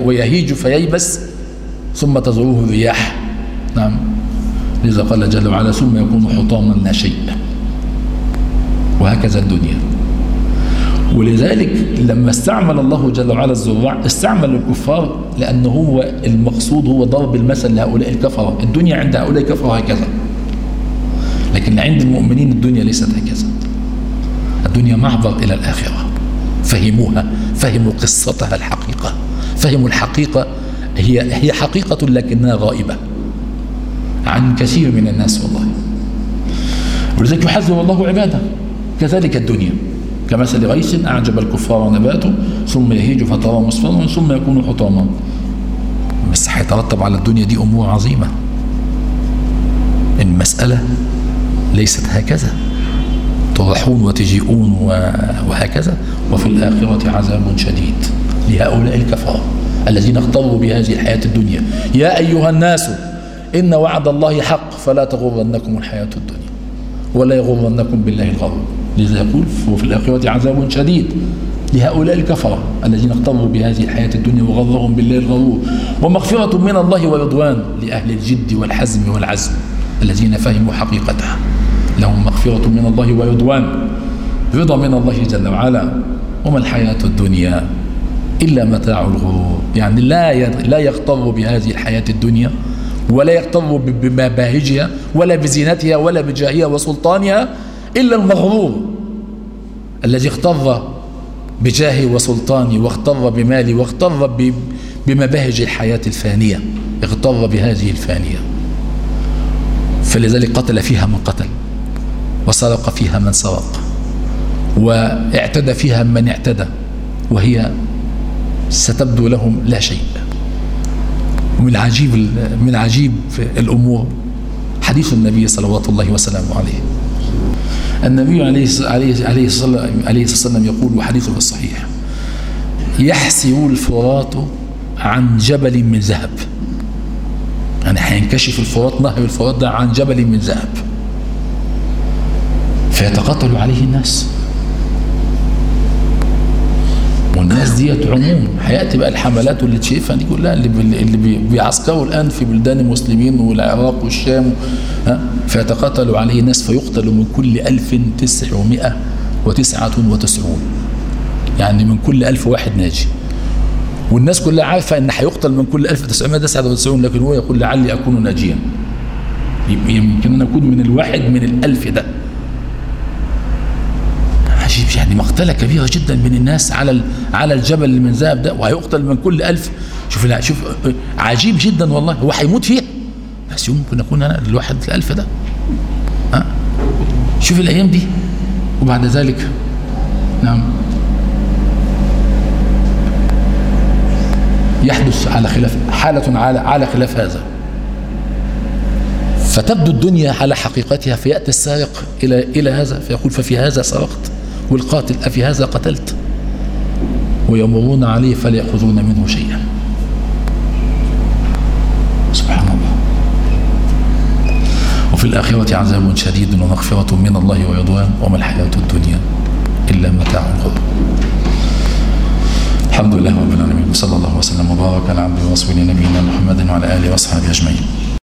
ويهيج فييبس ثم تزوره الرياح نعم. لذا قال جل وعلا ثم يكون حطاما لا شيء وهكذا الدنيا. ولذلك لما استعمل الله جل وعلا الزراع استعمل الكفار لأنه هو المقصود هو ضرب المثل لهؤلاء الكفرة. الدنيا عند هؤلاء الكفرة هكذا. لكن عند المؤمنين الدنيا ليست هكذا. الدنيا معبر إلى الآخرة. فهموها فهموا قصتها الحقيقة. فهموا الحقيقة هي هي حقيقة لكنها غائبة عن كثير من الناس والله. ولذلك يحذر الله عباده. كذلك الدنيا. كمثل غيث أعجب الكفار نباته ثم يهيج فتراه مصفرا ثم يكون حطاما. بس هيترتب على الدنيا دي أمور عظيمة. المسألة ليست هكذا. تروحون وتجيئون وهكذا. وفي الآخرة عذاب شديد لهؤلاء الكفار. الذين اغتروا بهذه الحياة الدنيا. يا أيها الناس إن وعد الله حق فلا تغرنكم الحياة الدنيا ولا يغرنكم بالله الغرور. لذا يقول وفي الآخرة عذاب شديد لهؤلاء الكفرة الذين اغتروا بهذه الحياة الدنيا وغرهم بالله الغرور. ومغفرة من الله ورضوان لأهل الجد والحزم والعزم الذين فهموا حقيقتها. لهم مغفرة من الله ورضوان رضا من الله جل وعلا. وما الحياة الدنيا إلا متاع الغرور. يعني لا لا يغتر بهذه الحياة الدنيا ولا يغتر بمباهجها ولا بزينتها ولا بجاهها وسلطانها إلا المغرور الذي اغتر بجاهه وسلطانه واغتر بمالي واغتر بمباهج الحياة الفانية. اغتر بهذه الفانية. فلذلك قتل فيها من قتل وسرق فيها من سرق واعتدى فيها من اعتدى وهي ستبدو لهم لا شيء. ومن عجيب من عجيب الأمور. حديث النبي صلوات الله وسلامه عليه. النبي عليه عليه عليه عليه والسلام يقول وحديثه الصحيح يحسر الفرات عن جبل من ذهب. يعني هينكشف الفرات نهر الفرات ده عن جبل من ذهب. فيتقاتل عليه الناس. والناس ديت عموم هياتي بقى الحملات واللي تشوفها دي كلها اللي اللي بيعسكروا الآن في بلدان المسلمين والعراق والشام ها؟ فيتقاتل عليه الناس فيقتل من كل 1999 يعني من كل 1000 واحد ناجي. والناس كلها عارفة إن هيقتل من كل 1999 لكن هو يقول لعلي أكون ناجيا. يمكن أن أكون من الواحد من الألف ده. مقتلة كبيرة جدا من الناس على على الجبل اللي من ذهب ده وهيقتل من كل ألف. شوف لا شوف عجيب جدا والله. هو هيموت فيها. بس يمكن أكون أنا الواحد الألف ده. ها؟ شوف الأيام دي. وبعد ذلك نعم. يحدث على خلاف حالة على على خلاف هذا. فتبدو الدنيا على حقيقتها فيأتي السارق إلى إلى هذا فيقول ففي هذا سرقت. والقاتل أفي هذا قتلت؟ ويمرون عليه فلا يأخذون منه شيئا. سبحان الله. وفي الآخرة عذاب شديد ومغفرة من الله ورضوان وما الحياة الدنيا إلا متاع الغرور. الحمد لله رب العالمين. صلى الله وسلم وبارك على عبده ورسوله نبينا محمد وعلى آله وأصحابه أجمعين.